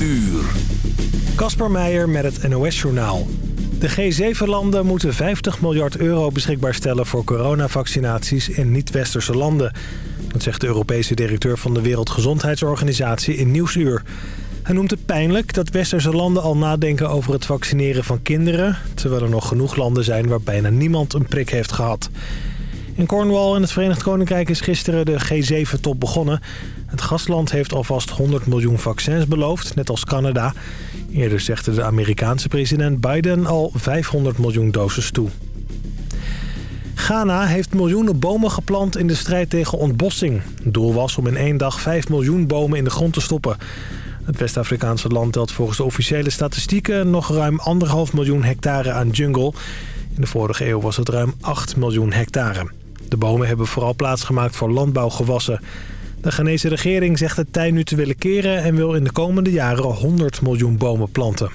Uur. Kasper Meijer met het NOS-journaal. De G7-landen moeten 50 miljard euro beschikbaar stellen voor coronavaccinaties in niet-westerse landen. Dat zegt de Europese directeur van de Wereldgezondheidsorganisatie in Nieuwsuur. Hij noemt het pijnlijk dat westerse landen al nadenken over het vaccineren van kinderen... terwijl er nog genoeg landen zijn waar bijna niemand een prik heeft gehad. In Cornwall in het Verenigd Koninkrijk is gisteren de G7-top begonnen. Het gastland heeft alvast 100 miljoen vaccins beloofd, net als Canada. Eerder zegde de Amerikaanse president Biden al 500 miljoen doses toe. Ghana heeft miljoenen bomen geplant in de strijd tegen ontbossing. Doel was om in één dag 5 miljoen bomen in de grond te stoppen. Het West-Afrikaanse land telt volgens de officiële statistieken... nog ruim 1,5 miljoen hectare aan jungle. In de vorige eeuw was het ruim 8 miljoen hectare. De bomen hebben vooral plaatsgemaakt voor landbouwgewassen. De Ghanese regering zegt het tij nu te willen keren... en wil in de komende jaren 100 miljoen bomen planten.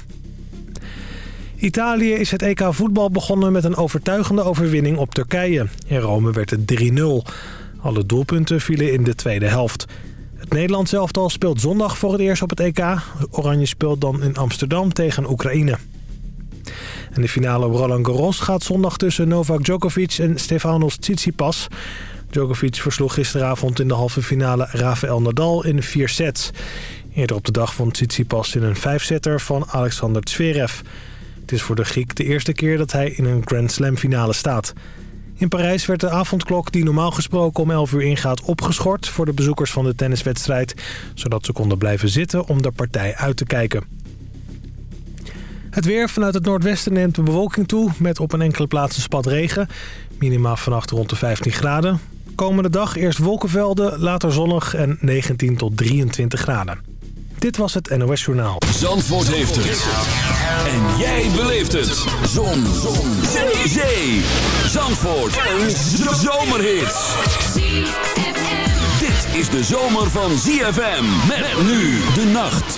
Italië is het EK voetbal begonnen met een overtuigende overwinning op Turkije. In Rome werd het 3-0. Alle doelpunten vielen in de tweede helft. Het Nederlands elftal speelt zondag voor het eerst op het EK. Oranje speelt dan in Amsterdam tegen Oekraïne. En de finale op Roland Garros gaat zondag tussen Novak Djokovic en Stefanos Tsitsipas. Djokovic versloeg gisteravond in de halve finale Rafael Nadal in vier sets. Eerder op de dag vond Tsitsipas in een vijfsetter van Alexander Zverev. Het is voor de Griek de eerste keer dat hij in een Grand Slam finale staat. In Parijs werd de avondklok die normaal gesproken om 11 uur ingaat opgeschort... voor de bezoekers van de tenniswedstrijd... zodat ze konden blijven zitten om de partij uit te kijken. Het weer vanuit het noordwesten neemt de bewolking toe... met op een enkele plaats een spat regen. Minima vannacht rond de 15 graden. Komende dag eerst wolkenvelden, later zonnig en 19 tot 23 graden. Dit was het NOS Journaal. Zandvoort heeft het. En jij beleeft het. Zon. Zon. Zee. Zandvoort. Een zomerhit. Dit is de zomer van ZFM. Nu de nacht.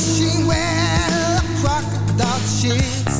she wears a crocodile sheets?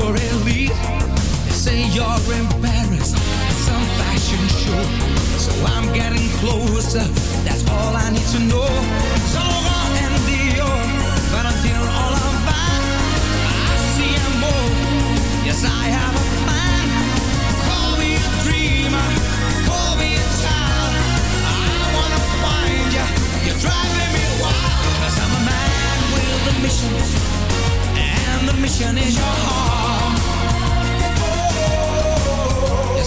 corporate lead. They say you're embarrassed at some fashion show. So I'm getting closer, that's all I need to know. So long and Dior, Valentino, all I'm fine. I see them more. yes, I have a plan. Call me a dreamer, call me a child. I wanna find you, you're driving me wild. i I'm a man with a mission, and the mission is your heart.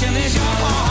passion is your heart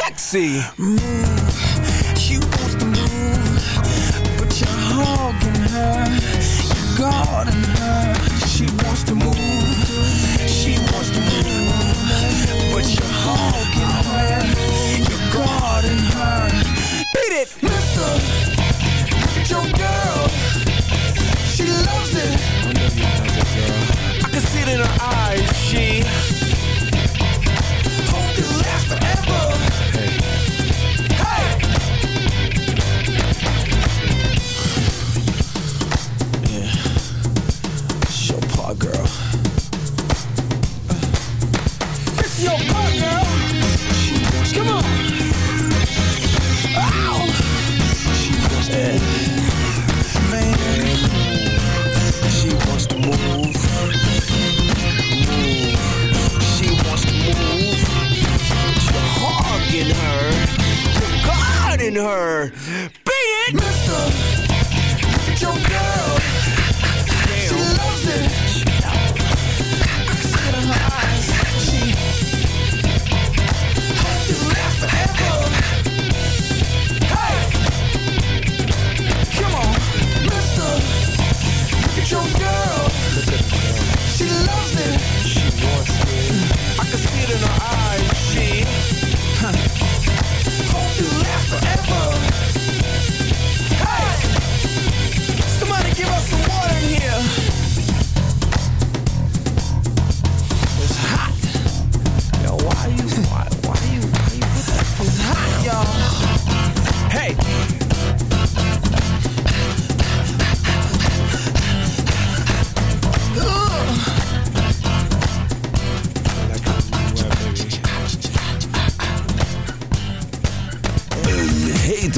sexy. Move, she wants to move, but you're hogging her, you're guarding her. She wants to move, she wants to move, but you're hogging her. in her.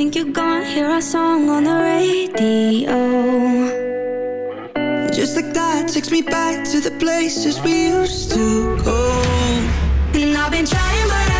think you're gone, hear our song on the radio. Just like that, takes me back to the places we used to go. And I've been trying, but I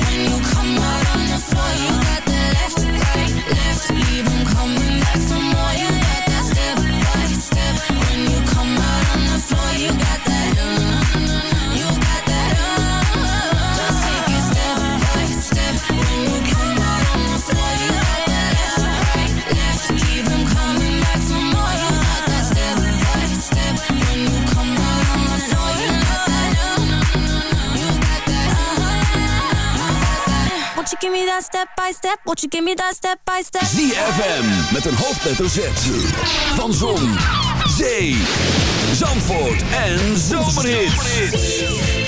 give me that step by step? Won't you give me that step by step? ZFM met een hoofdletter Z. Van Zon, Zee, Zandvoort en Zomerhit.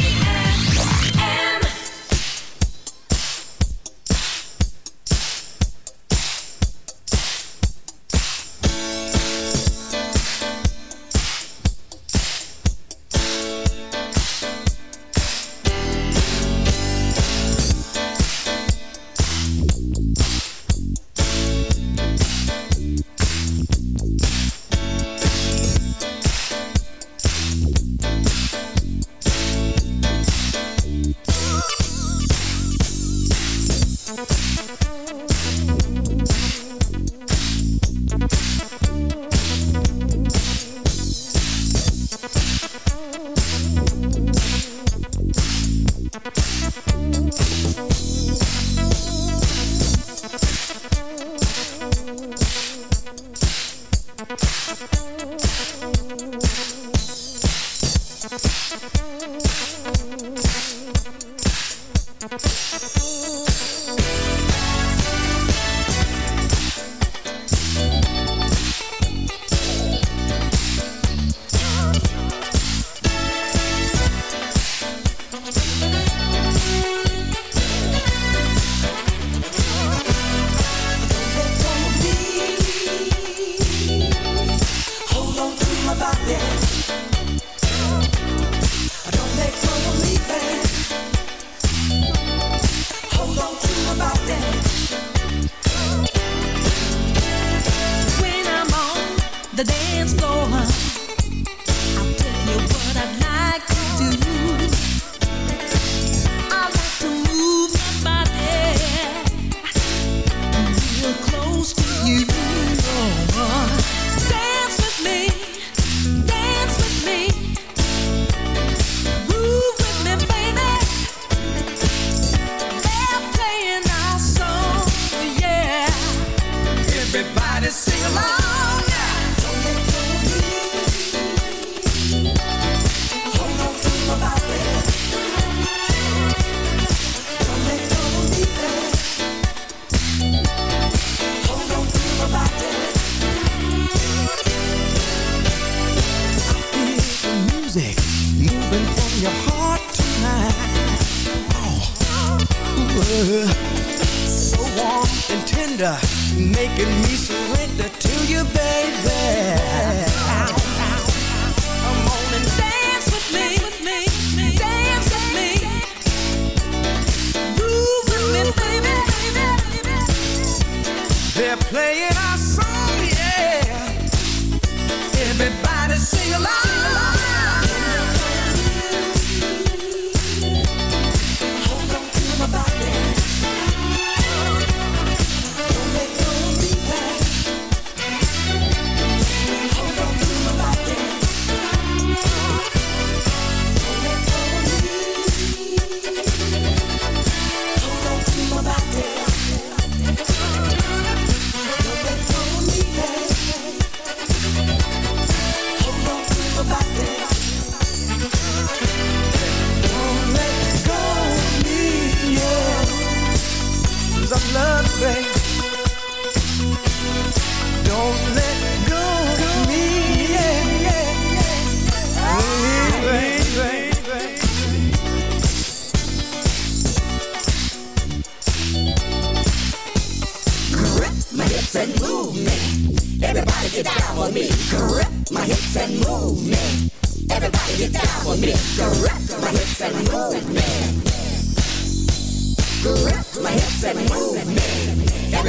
Getting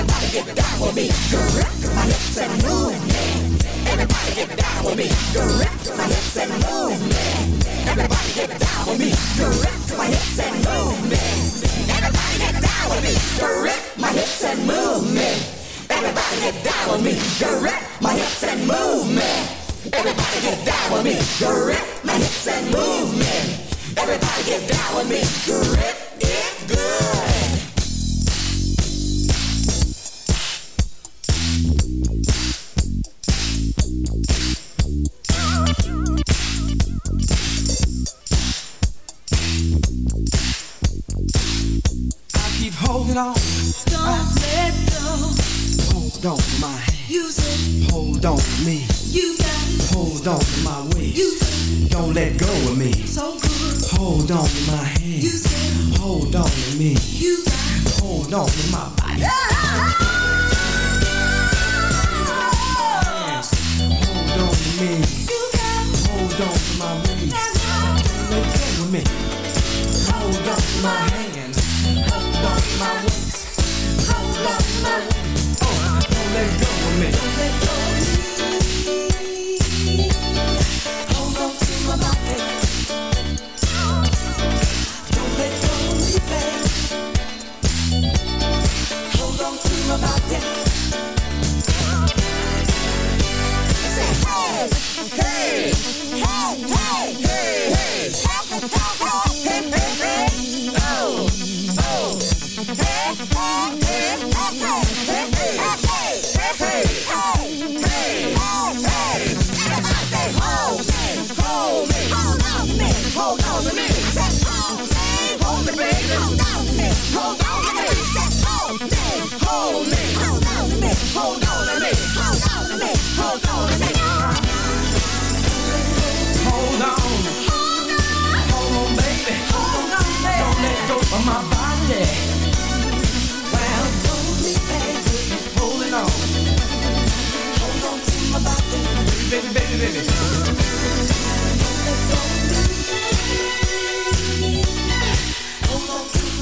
Everybody get down on me. Grip my hips and move me. Everybody get down on me. Grip my hips and move me. Everybody get down on me. Grip my hips and move me. Everybody get down on me. Grip my hips and move me. Everybody get down on me. Grip my hips and move. Everybody get down on me. Grip my hips and move. Everybody get down on me. Grip it good. Let go of me. So good. Hold on to my hand. You said Hold on to me. you got. Hold on to my body. Hold on me. Say hold me, hold baby, hold on to me, hold on to me. Hold on to me, hold on to me, hold on to me, hold on to me. Hold on, hold on, baby, hold on, baby. Don't let go of my body. Well, hold me, baby, holding on. Hold on to my body, baby, baby, baby.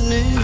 morning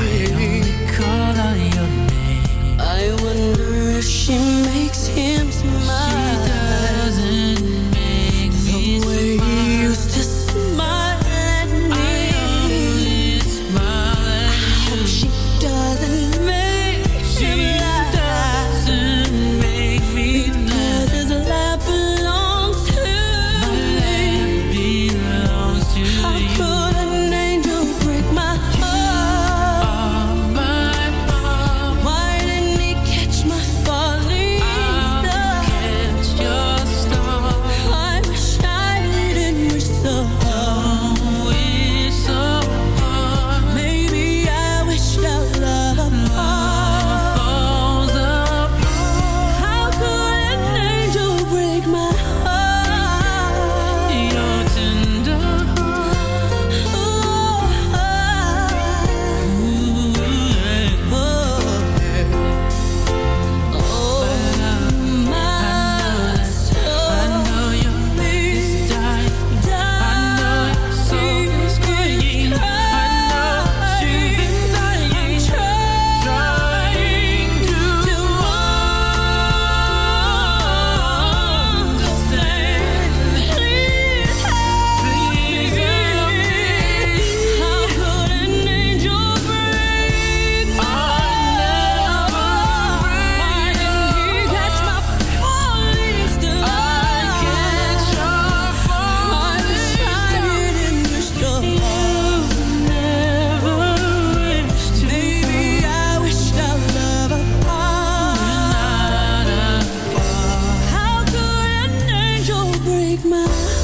my